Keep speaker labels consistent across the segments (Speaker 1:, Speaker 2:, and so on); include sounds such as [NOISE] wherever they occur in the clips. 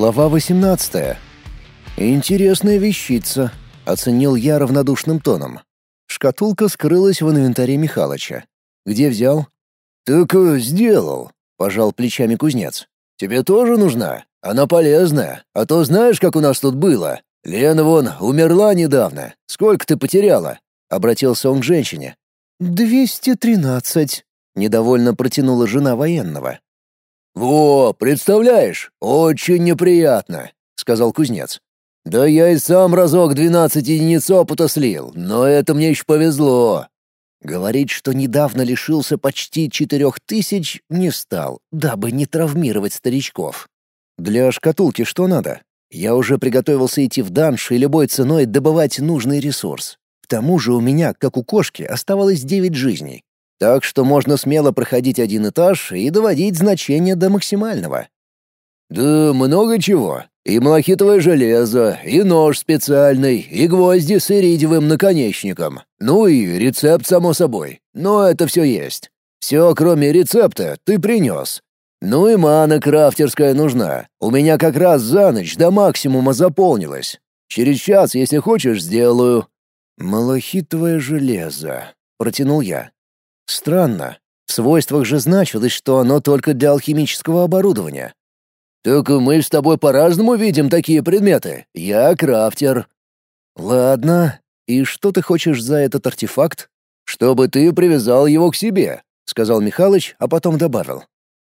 Speaker 1: Глава 18. Интересная вещица, оценил я равнодушным тоном. Шкатулка скрылась в инвентаре Михалыча. Где взял? Так э, сделал, пожал плечами кузнец. Тебе тоже нужна? Она полезная. А то знаешь, как у нас тут было? Лена вон умерла недавно. Сколько ты потеряла? Обратился он к женщине. «Двести тринадцать», — недовольно протянула жена военного. «Во, представляешь, очень неприятно», — сказал кузнец. «Да я и сам разок двенадцать единиц опыта слил, но это мне еще повезло». Говорить, что недавно лишился почти четырех тысяч, не стал, дабы не травмировать старичков. Для шкатулки что надо? Я уже приготовился идти в данж и любой ценой добывать нужный ресурс. К тому же у меня, как у кошки, оставалось девять жизней. Так что можно смело проходить один этаж и доводить значение до максимального. «Да много чего. И малахитовое железо, и нож специальный, и гвозди с иридиевым наконечником. Ну и рецепт, само собой. Но это все есть. Все, кроме рецепта, ты принес. Ну и мана крафтерская нужна. У меня как раз за ночь до максимума заполнилась. Через час, если хочешь, сделаю». «Малахитовое железо», — протянул я. Странно. В свойствах же значилось, что оно только для алхимического оборудования. «Так мы с тобой по-разному видим такие предметы. Я крафтер». «Ладно. И что ты хочешь за этот артефакт?» «Чтобы ты привязал его к себе», — сказал Михалыч, а потом добавил.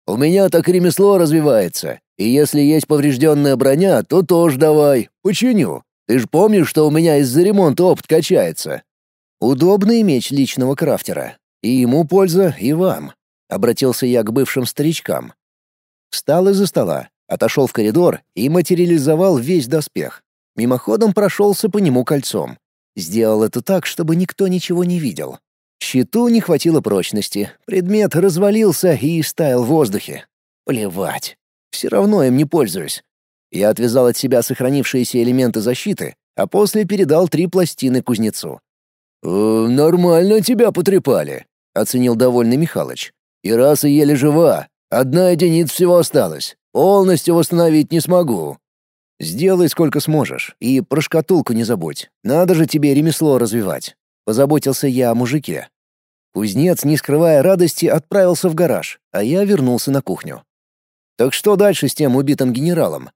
Speaker 1: «У меня так ремесло развивается, и если есть поврежденная броня, то тоже давай, починю. Ты ж помнишь, что у меня из-за ремонта опыт качается?» Удобный меч личного крафтера. И ему польза, и вам. Обратился я к бывшим старичкам. Встал из-за стола, отошел в коридор и материализовал весь доспех. Мимоходом прошелся по нему кольцом. Сделал это так, чтобы никто ничего не видел. Щиту не хватило прочности, предмет развалился и стаял в воздухе. Плевать. Все равно им не пользуюсь. Я отвязал от себя сохранившиеся элементы защиты, а после передал три пластины кузнецу. «Э, «Нормально тебя потрепали», — оценил довольный Михалыч. «И раса еле жива. Одна единица всего осталась. Полностью восстановить не смогу». «Сделай сколько сможешь. И про шкатулку не забудь. Надо же тебе ремесло развивать». Позаботился я о мужике. Кузнец, не скрывая радости, отправился в гараж, а я вернулся на кухню. «Так что дальше с тем убитым генералом?»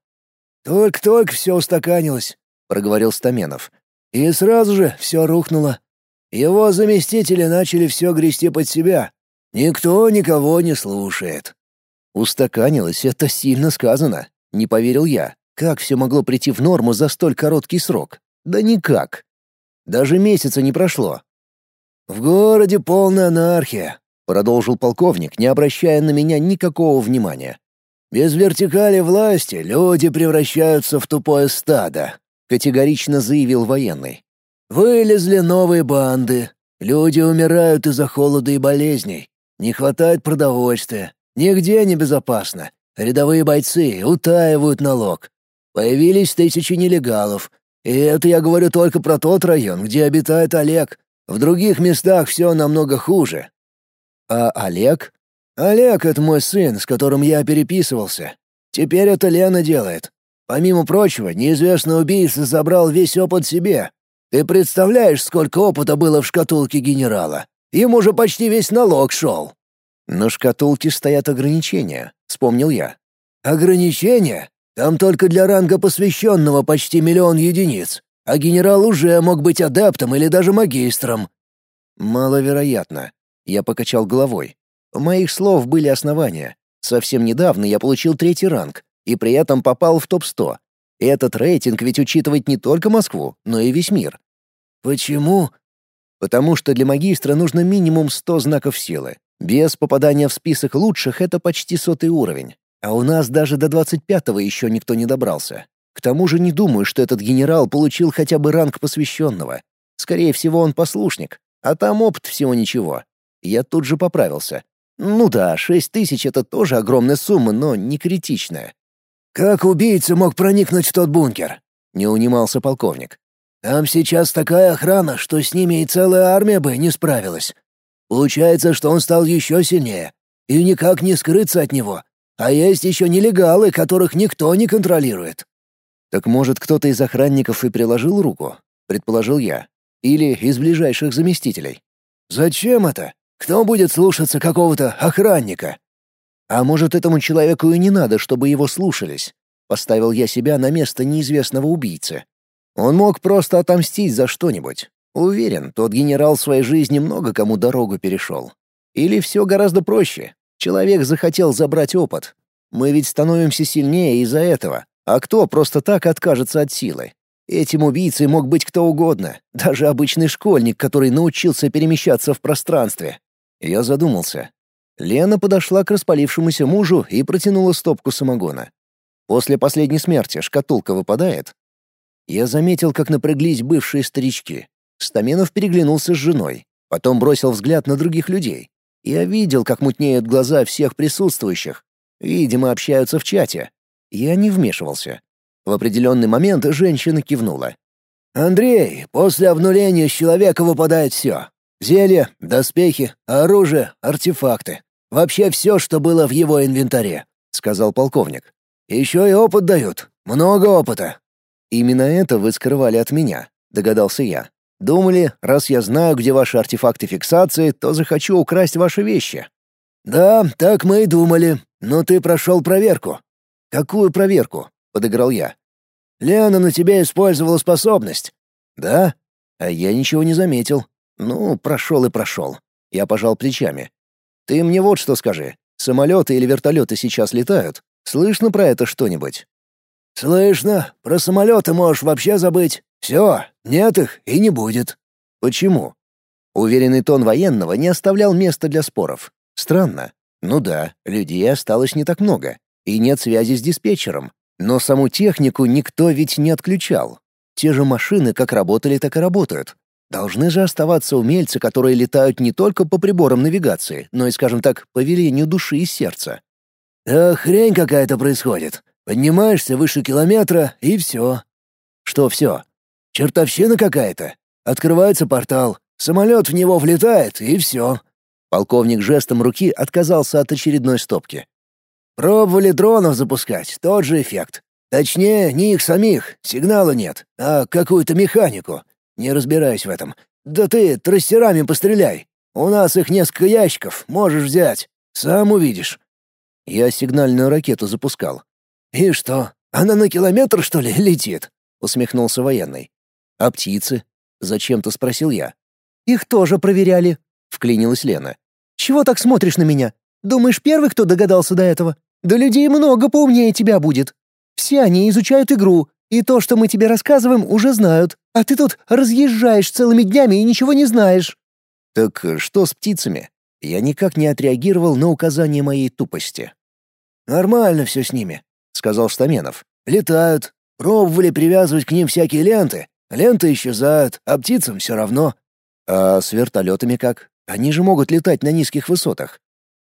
Speaker 1: «Только-только все устаканилось», — проговорил Стаменов. «И сразу же все рухнуло. Его заместители начали все грести под себя. Никто никого не слушает. Устаканилось — это сильно сказано. Не поверил я. Как все могло прийти в норму за столь короткий срок? Да никак. Даже месяца не прошло. «В городе полная анархия», — продолжил полковник, не обращая на меня никакого внимания. «Без вертикали власти люди превращаются в тупое стадо», — категорично заявил военный. Вылезли новые банды. Люди умирают из-за холода и болезней. Не хватает продовольствия. Нигде не безопасно. Рядовые бойцы утаивают налог. Появились тысячи нелегалов. И это я говорю только про тот район, где обитает Олег. В других местах все намного хуже. А Олег? Олег — это мой сын, с которым я переписывался. Теперь это Лена делает. Помимо прочего, неизвестный убийца забрал весь опыт себе, ты представляешь, сколько опыта было в шкатулке генерала? Ему же почти весь налог шел». «На шкатулке стоят ограничения», — вспомнил я. «Ограничения? Там только для ранга посвященного почти миллион единиц, а генерал уже мог быть адептом или даже магистром». «Маловероятно», — я покачал головой. У моих слов были основания. Совсем недавно я получил третий ранг и при этом попал в топ-100, этот рейтинг ведь учитывает не только Москву, но и весь мир. Почему? Потому что для магистра нужно минимум 100 знаков силы. Без попадания в список лучших это почти сотый уровень. А у нас даже до 25-го еще никто не добрался. К тому же не думаю, что этот генерал получил хотя бы ранг посвященного. Скорее всего, он послушник. А там опыт всего ничего. Я тут же поправился. Ну да, 6 тысяч — это тоже огромная сумма, но не критичная. «Как убийца мог проникнуть в тот бункер?» — не унимался полковник. «Там сейчас такая охрана, что с ними и целая армия бы не справилась. Получается, что он стал еще сильнее, и никак не скрыться от него. А есть еще нелегалы, которых никто не контролирует. Так может, кто-то из охранников и приложил руку, предположил я, или из ближайших заместителей. Зачем это? Кто будет слушаться какого-то охранника? А может, этому человеку и не надо, чтобы его слушались? Поставил я себя на место неизвестного убийцы. Он мог просто отомстить за что-нибудь. Уверен, тот генерал в своей жизни много кому дорогу перешел. Или все гораздо проще. Человек захотел забрать опыт. Мы ведь становимся сильнее из-за этого. А кто просто так откажется от силы? Этим убийцей мог быть кто угодно, даже обычный школьник, который научился перемещаться в пространстве. Я задумался. Лена подошла к распалившемуся мужу и протянула стопку самогона. После последней смерти шкатулка выпадает. Я заметил, как напряглись бывшие старички. Стаменов переглянулся с женой, потом бросил взгляд на других людей. Я видел, как мутнеют глаза всех присутствующих. Видимо, общаются в чате. Я не вмешивался. В определенный момент женщина кивнула. «Андрей, после обнуления с человека выпадает все. Зелья, доспехи, оружие, артефакты. Вообще все, что было в его инвентаре», — сказал полковник. «Еще и опыт дают. Много опыта». «Именно это вы скрывали от меня», — догадался я. Думали, раз я знаю, где ваши артефакты фиксации, то захочу украсть ваши вещи. Да, так мы и думали. Но ты прошел проверку. Какую проверку? подыграл я. Лена на тебя использовала способность. Да? А я ничего не заметил. Ну, прошел и прошел. Я пожал плечами. Ты мне вот что скажи. Самолеты или вертолеты сейчас летают? Слышно про это что-нибудь? Слышно. Про самолеты можешь вообще забыть. Все, нет их и не будет. Почему? Уверенный тон военного не оставлял места для споров. Странно. Ну да, людей осталось не так много, и нет связи с диспетчером. Но саму технику никто ведь не отключал. Те же машины как работали, так и работают. Должны же оставаться умельцы, которые летают не только по приборам навигации, но и, скажем так, по велению души и сердца. «Да хрень какая-то происходит. Поднимаешься выше километра, и все». «Что все?» Чертовщина какая-то. Открывается портал, самолет в него влетает, и все. Полковник жестом руки отказался от очередной стопки. Пробовали дронов запускать, тот же эффект. Точнее, не их самих, сигнала нет, а какую-то механику. Не разбираюсь в этом. Да ты трассерами постреляй. У нас их несколько ящиков, можешь взять. Сам увидишь. Я сигнальную ракету запускал. И что, она на километр, что ли, летит? Усмехнулся военный. «А птицы?» — зачем-то спросил я. «Их тоже проверяли», — вклинилась Лена. «Чего так смотришь на меня? Думаешь, первый, кто догадался до этого? Да людей много поумнее тебя будет. Все они изучают игру, и то, что мы тебе рассказываем, уже знают. А ты тут разъезжаешь целыми днями и ничего не знаешь». «Так что с птицами?» Я никак не отреагировал на указание моей тупости. «Нормально все с ними», — сказал Штаменов. «Летают. Пробовали привязывать к ним всякие ленты, Ленты исчезают, а птицам все равно. А с вертолетами как? Они же могут летать на низких высотах.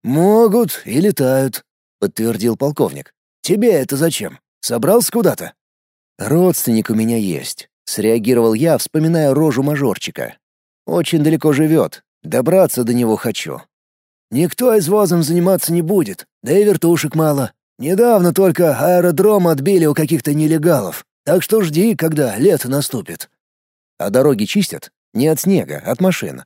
Speaker 1: Могут и летают, подтвердил полковник. Тебе это зачем? Собрался куда-то? Родственник у меня есть, среагировал я, вспоминая рожу мажорчика. Очень далеко живет. Добраться до него хочу. Никто извозом заниматься не будет, да и вертушек мало. Недавно только аэродром отбили у каких-то нелегалов. Так что жди, когда лето наступит. А дороги чистят? Не от снега, от машин.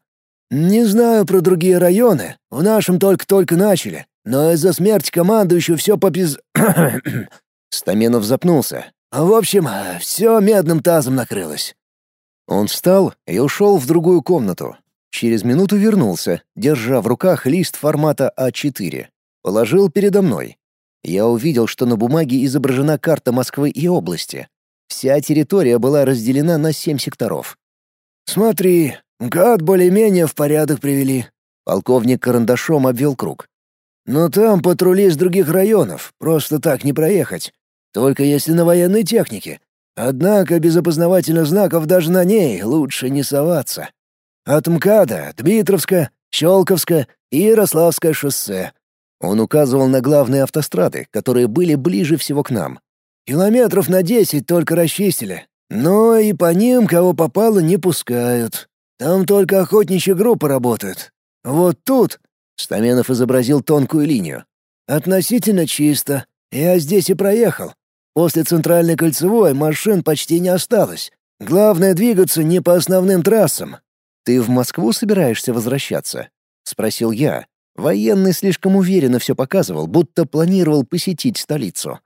Speaker 1: Не знаю про другие районы. В нашем только-только начали. Но из-за смерти командующего все попиз... [COUGHS] Стаменов запнулся. В общем, все медным тазом накрылось. Он встал и ушел в другую комнату. Через минуту вернулся, держа в руках лист формата А4. Положил передо мной. Я увидел, что на бумаге изображена карта Москвы и области. Вся территория была разделена на семь секторов. «Смотри, гад более-менее в порядок привели». Полковник карандашом обвел круг. «Но там патрули из других районов, просто так не проехать. Только если на военной технике. Однако без опознавательных знаков даже на ней лучше не соваться. От МКАДа, Дмитровска, Щелковска и Ярославское шоссе». Он указывал на главные автострады, которые были ближе всего к нам. Километров на десять только расчистили. Но и по ним кого попало не пускают. Там только охотничья группа работает. Вот тут...» Стаменов изобразил тонкую линию. «Относительно чисто. Я здесь и проехал. После центральной кольцевой машин почти не осталось. Главное двигаться не по основным трассам».
Speaker 2: «Ты в Москву собираешься возвращаться?» — спросил я. Военный слишком уверенно все показывал, будто планировал посетить столицу.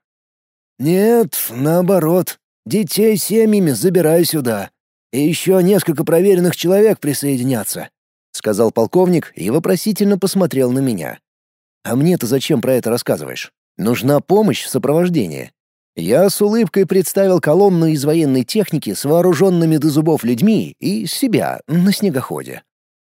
Speaker 1: «Нет, наоборот. Детей семьями забираю сюда. И еще несколько проверенных человек присоединятся», — сказал полковник и вопросительно посмотрел на меня. «А мне-то зачем про это рассказываешь? Нужна помощь в сопровождении». Я с улыбкой представил колонну из военной техники с вооруженными до зубов людьми и себя на снегоходе.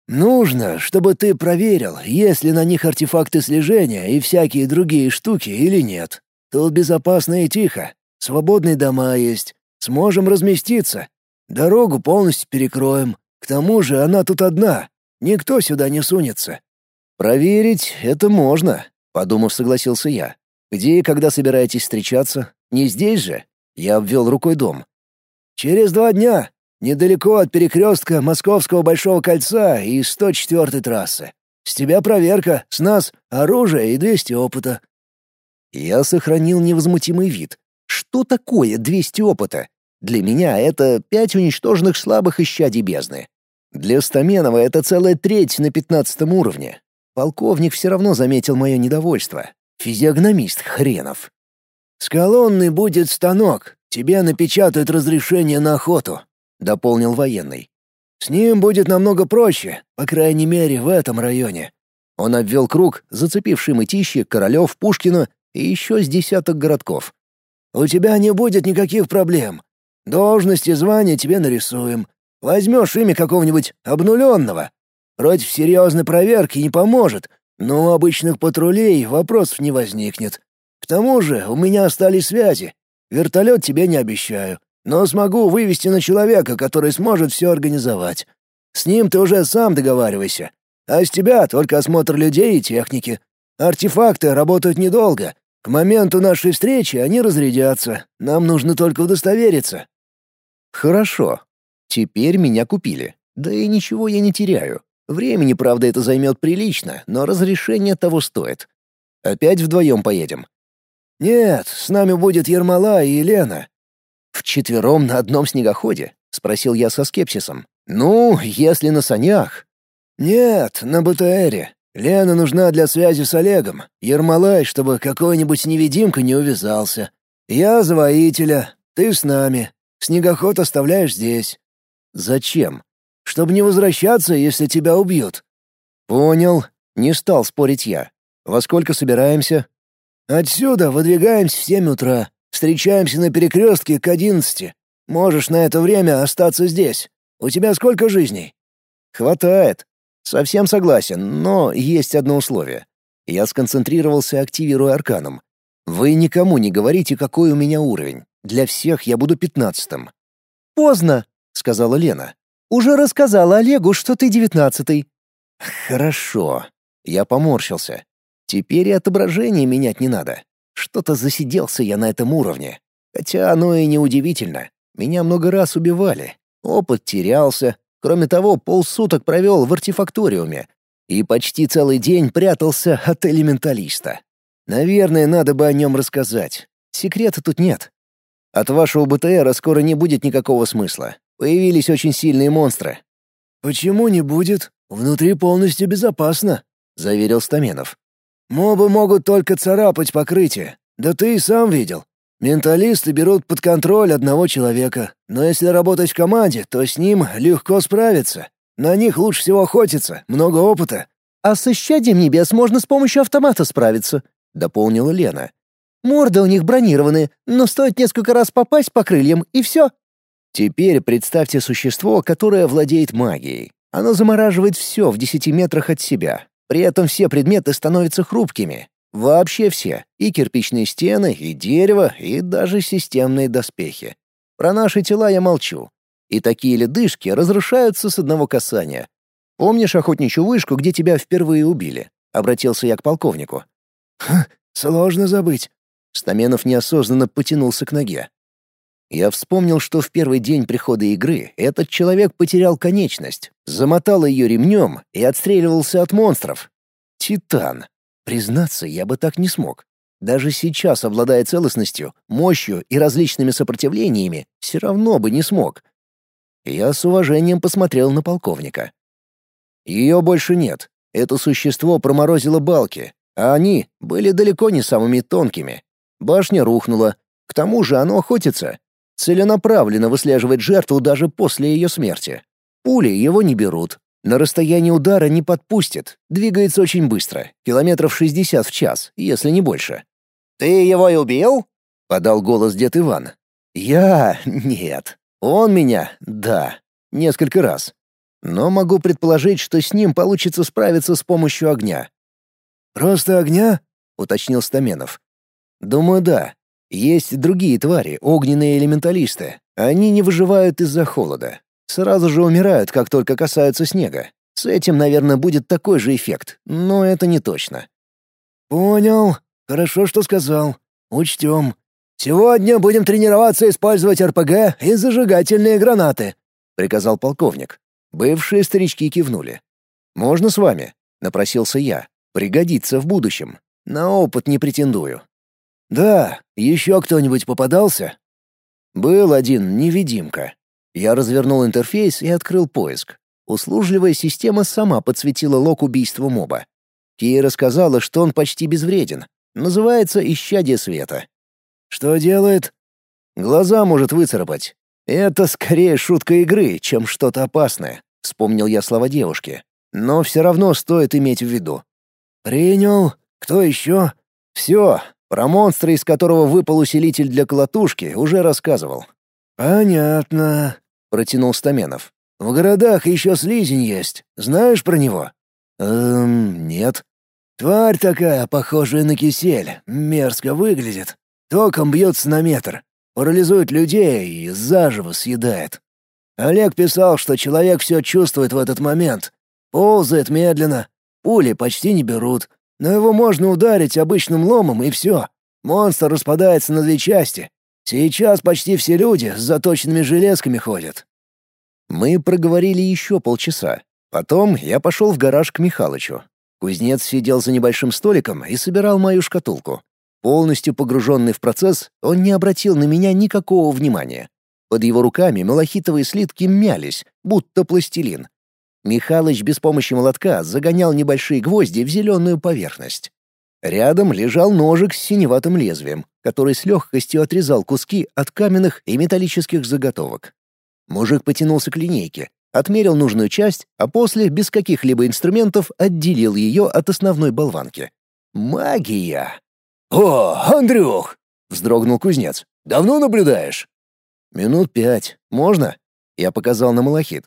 Speaker 1: «Нужно, чтобы ты проверил, есть ли на них артефакты слежения и всякие другие штуки или нет. Тут безопасно и тихо. Свободные дома есть. Сможем разместиться. Дорогу полностью перекроем. К тому же она тут одна. Никто сюда не сунется». «Проверить это можно», — подумав, согласился я. «Где и когда собираетесь встречаться? Не здесь же?» Я обвел рукой дом. «Через два дня. Недалеко от перекрестка Московского Большого кольца и 104-й трассы. С тебя проверка, с нас оружие и 200 опыта». Я сохранил невозмутимый вид. Что такое 200 опыта? Для меня это пять уничтоженных слабых исчадий бездны. Для Стаменова это целая треть на пятнадцатом уровне. Полковник все равно заметил мое недовольство. Физиогномист хренов. «С колонны будет станок. Тебе напечатают разрешение на охоту», — дополнил военный. «С ним будет намного проще, по крайней мере, в этом районе». Он обвел круг, зацепивший Мытищи, Королев, Пушкина и еще с десяток городков. «У тебя не будет никаких проблем. Должность и звание тебе нарисуем. Возьмешь имя какого-нибудь обнуленного. Против серьезной проверки не поможет, но у обычных патрулей вопросов не возникнет. К тому же у меня остались связи. Вертолет тебе не обещаю, но смогу вывести на человека, который сможет все организовать. С ним ты уже сам договаривайся. А с тебя только осмотр людей и техники. Артефакты работают недолго. К моменту нашей встречи они разрядятся. Нам нужно только удостовериться.
Speaker 2: Хорошо. Теперь меня купили. Да и ничего я не теряю. Времени, правда, это займет прилично, но разрешение того стоит. Опять вдвоем поедем.
Speaker 1: Нет, с нами будет Ермола и Елена.
Speaker 2: Вчетвером на одном снегоходе? Спросил я со скепсисом. Ну, если на санях.
Speaker 1: Нет, на БТРе. Лена нужна для связи с Олегом. Ермолай, чтобы какой-нибудь невидимка не увязался. Я за воителя, ты с нами. Снегоход оставляешь здесь.
Speaker 2: Зачем?
Speaker 1: Чтобы не возвращаться, если тебя убьют.
Speaker 2: Понял. Не стал спорить я. Во сколько собираемся?
Speaker 1: Отсюда выдвигаемся в семь утра. Встречаемся на перекрестке к одиннадцати. Можешь на это время остаться здесь. У тебя сколько жизней?
Speaker 2: Хватает. Совсем согласен, но есть одно условие. Я сконцентрировался, активируя арканом. Вы никому не говорите, какой у меня уровень. Для всех я буду пятнадцатым».
Speaker 3: «Поздно», — сказала Лена. «Уже рассказала Олегу, что ты девятнадцатый».
Speaker 2: «Хорошо». Я поморщился. Теперь и отображение менять не надо. Что-то засиделся я на этом уровне. Хотя оно и не удивительно. Меня много раз убивали. Опыт терялся. Кроме того, полсуток провел в артефакториуме. И почти целый день прятался от элементалиста. Наверное, надо бы о нем рассказать. Секрета тут нет. От вашего БТРа скоро не будет никакого смысла. Появились очень сильные монстры».
Speaker 1: «Почему не будет? Внутри полностью безопасно», — заверил Стаменов. «Мобы могут только царапать покрытие. Да ты и сам видел. Менталисты берут под контроль одного человека, но если работать в команде, то с ним легко справиться. На них лучше всего охотиться, много опыта».
Speaker 3: «А с исчадием небес можно с помощью автомата справиться», — дополнила Лена. Морды у них бронированные, но стоит несколько раз попасть по крыльям, и все.
Speaker 2: Теперь представьте существо, которое владеет магией. Оно замораживает все в десяти метрах от себя. При этом все предметы становятся хрупкими. Вообще все. И кирпичные стены, и дерево, и даже системные доспехи. Про наши тела я молчу. И такие ледышки разрушаются с одного касания. Помнишь охотничью вышку, где тебя впервые убили? Обратился я к полковнику.
Speaker 1: «Хм, сложно забыть.
Speaker 2: Стаменов неосознанно потянулся к ноге. Я вспомнил, что в первый день прихода игры этот человек потерял конечность, замотал ее ремнем и отстреливался от монстров. Титан. Признаться, я бы так не смог. Даже сейчас, обладая целостностью, мощью и различными сопротивлениями, все равно бы не смог. Я с уважением посмотрел на полковника. Ее больше нет. Это существо проморозило балки, а они были далеко не самыми тонкими. Башня рухнула. К тому же оно охотится. Целенаправленно выслеживает жертву даже после ее смерти. Пули его не берут. На расстоянии удара не подпустит. Двигается очень быстро. Километров 60 в час, если не больше.
Speaker 3: «Ты его и убил?»
Speaker 2: — подал голос дед Иван. «Я... нет. Он меня... да. Несколько раз. Но могу предположить, что с ним получится справиться с помощью огня».
Speaker 1: «Просто огня?»
Speaker 2: — уточнил Стаменов. «Думаю, да. Есть другие твари, огненные элементалисты. Они не выживают из-за холода. Сразу же умирают, как только касаются снега. С этим, наверное, будет такой же эффект, но это не точно».
Speaker 1: «Понял. Хорошо, что сказал. Учтем. Сегодня будем тренироваться использовать РПГ и зажигательные гранаты», — приказал полковник.
Speaker 2: Бывшие старички кивнули. «Можно с вами?» — напросился я. «Пригодится в будущем. На опыт не претендую».
Speaker 1: «Да, еще кто-нибудь попадался?»
Speaker 2: «Был один невидимка». Я развернул интерфейс и открыл поиск. Услужливая система сама подсветила лог убийства моба. Кия рассказала, что он почти безвреден. Называется «Исчадие света».
Speaker 1: «Что делает?»
Speaker 2: «Глаза может выцарапать. Это скорее шутка игры, чем что-то опасное», — вспомнил я слова девушки. «Но все равно стоит иметь в виду».
Speaker 1: «Принял. Кто еще?»
Speaker 2: «Все. Про монстра, из которого выпал усилитель для колотушки, уже рассказывал».
Speaker 1: «Понятно», — протянул Стаменов. «В городах еще слизень есть. Знаешь про него?»
Speaker 2: «Эм, нет».
Speaker 1: «Тварь такая, похожая на кисель. Мерзко выглядит. Током бьется на метр парализует людей и заживо съедает. Олег писал, что человек все чувствует в этот момент. Ползает медленно, пули почти не берут, но его можно ударить обычным ломом и все. Монстр распадается на две части. Сейчас почти все люди с заточенными железками ходят.
Speaker 2: Мы проговорили еще полчаса. Потом я пошел в гараж к Михалычу. Кузнец сидел за небольшим столиком и собирал мою шкатулку. Полностью погруженный в процесс, он не обратил на меня никакого внимания. Под его руками малахитовые слитки мялись, будто пластилин. Михалыч без помощи молотка загонял небольшие гвозди в зеленую поверхность. Рядом лежал ножик с синеватым лезвием, который с легкостью отрезал куски от каменных и металлических заготовок. Мужик потянулся к линейке, отмерил нужную часть, а после, без каких-либо инструментов, отделил ее от основной болванки. Магия!
Speaker 1: «О, Андрюх!» — вздрогнул кузнец. «Давно наблюдаешь?»
Speaker 2: «Минут пять. Можно?» Я показал на малахит.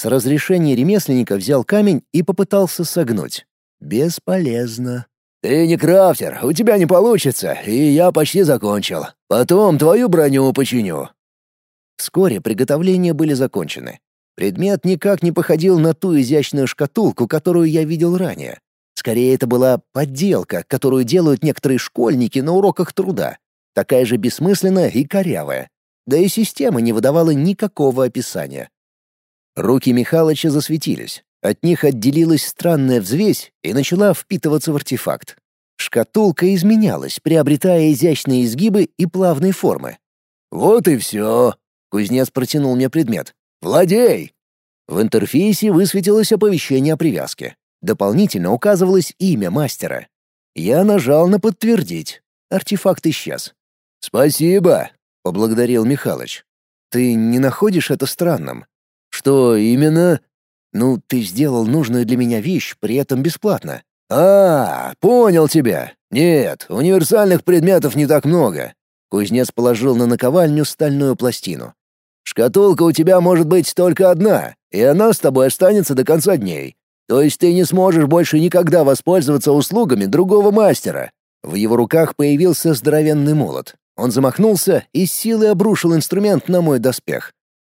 Speaker 2: С разрешения ремесленника взял камень и попытался согнуть. Бесполезно.
Speaker 1: «Ты не крафтер, у тебя не получится, и я почти закончил. Потом твою броню починю».
Speaker 2: Вскоре приготовления были закончены. Предмет никак не походил на ту изящную шкатулку, которую я видел ранее. Скорее, это была подделка, которую делают некоторые школьники на уроках труда. Такая же бессмысленная и корявая. Да и система не выдавала никакого описания. Руки Михалыча засветились. От них отделилась странная взвесь и начала впитываться в артефакт. Шкатулка изменялась, приобретая изящные изгибы и плавные формы.
Speaker 1: «Вот и все!» — кузнец протянул мне предмет. «Владей!»
Speaker 2: В интерфейсе высветилось оповещение о привязке. Дополнительно указывалось имя мастера. Я нажал на «Подтвердить». Артефакт исчез.
Speaker 1: «Спасибо», —
Speaker 2: поблагодарил Михалыч. «Ты не находишь это странным?»
Speaker 1: «Что именно?»
Speaker 2: «Ну, ты сделал нужную для меня вещь, при этом бесплатно».
Speaker 1: «А, понял тебя. Нет, универсальных предметов не так много».
Speaker 2: Кузнец положил на наковальню стальную пластину.
Speaker 1: «Шкатулка у тебя может быть только одна, и она с тобой останется до конца дней. То есть ты не сможешь больше никогда воспользоваться услугами другого мастера.
Speaker 2: В его руках появился здоровенный молот. Он замахнулся и силой обрушил инструмент на мой доспех.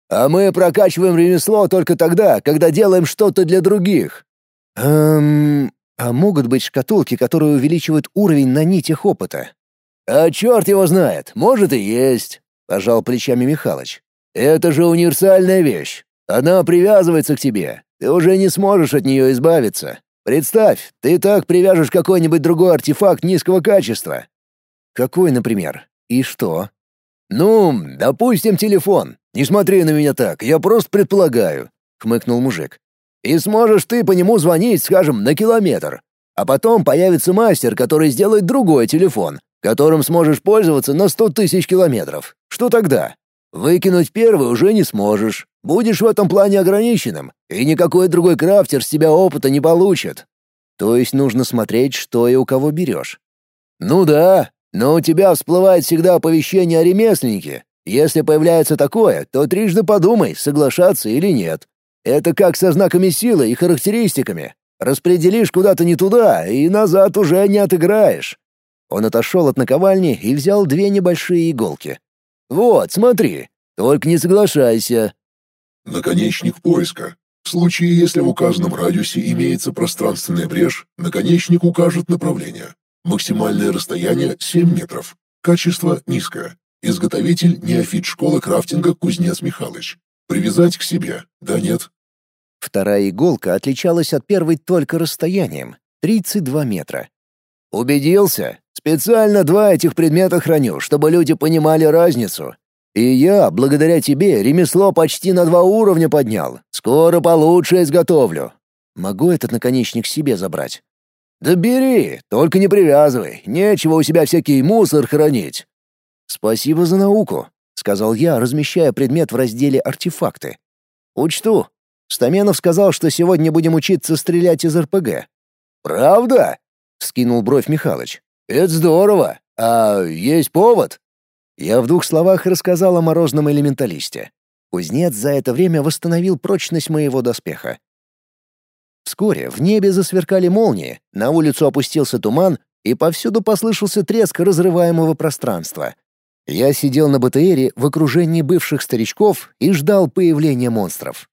Speaker 1: А мы прокачиваем ремесло только тогда, когда делаем что-то для других.
Speaker 2: Эм, а могут быть шкатулки, которые увеличивают уровень на нитях опыта?
Speaker 1: А черт его знает, может и есть, пожал плечами Михалыч. Это же универсальная вещь. Она привязывается к тебе. Ты уже не сможешь от нее избавиться. Представь, ты так привяжешь какой-нибудь другой артефакт низкого качества.
Speaker 2: Какой, например? И что?
Speaker 1: Ну, допустим, телефон. Не смотри на меня так, я просто предполагаю, хмыкнул мужик. И сможешь ты по нему звонить, скажем, на километр. А потом появится мастер, который сделает другой телефон, которым сможешь пользоваться на сто тысяч километров. Что тогда? Выкинуть первый уже не сможешь. Будешь в этом плане ограниченным, и никакой другой крафтер с тебя опыта не получит.
Speaker 2: То есть нужно смотреть, что и у кого берешь.
Speaker 1: Ну да, но у тебя всплывает всегда оповещение о ремесленнике. Если появляется такое, то трижды подумай, соглашаться или нет. Это как со знаками силы и характеристиками. Распределишь куда-то не туда, и назад уже не отыграешь.
Speaker 2: Он отошел от наковальни и взял две небольшие иголки.
Speaker 1: «Вот, смотри, только не соглашайся».
Speaker 4: Наконечник поиска. В случае, если в указанном радиусе имеется пространственная брешь, наконечник укажет направление. Максимальное расстояние 7 метров. Качество низкое. Изготовитель неофит школы крафтинга Кузнец Михалыч. Привязать к себе, да нет?
Speaker 2: Вторая иголка отличалась от первой только расстоянием — 32 метра.
Speaker 1: «Убедился? Специально два этих предмета храню, чтобы люди понимали разницу. И я, благодаря тебе, ремесло почти на два уровня поднял. Скоро получше изготовлю.
Speaker 2: Могу этот наконечник себе забрать?»
Speaker 1: «Да бери, только не привязывай. Нечего у себя всякий мусор хранить».
Speaker 2: «Спасибо за науку», — сказал я, размещая предмет в разделе «Артефакты». «Учту. Стаменов сказал, что сегодня будем учиться стрелять из РПГ.
Speaker 1: «Правда?»
Speaker 2: — скинул бровь Михалыч.
Speaker 1: «Это здорово. А есть повод?»
Speaker 2: Я в двух словах рассказал о морозном элементалисте. Кузнец за это время восстановил прочность моего доспеха. Вскоре в небе засверкали молнии, на улицу опустился туман, и повсюду послышался треск разрываемого пространства. Я сидел на БТРе в окружении бывших старичков и ждал появления монстров.